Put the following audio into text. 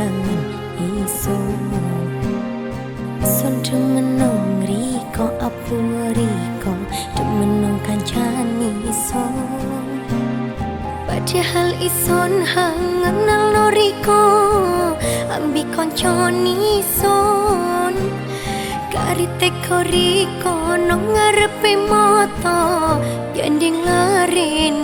kangen iso. Son demenong riko apu riko Demenong kancani iso. Padahal ison hang no riko Ambi konconi ison Kari koriko riko no ngarepe moto Yanding larin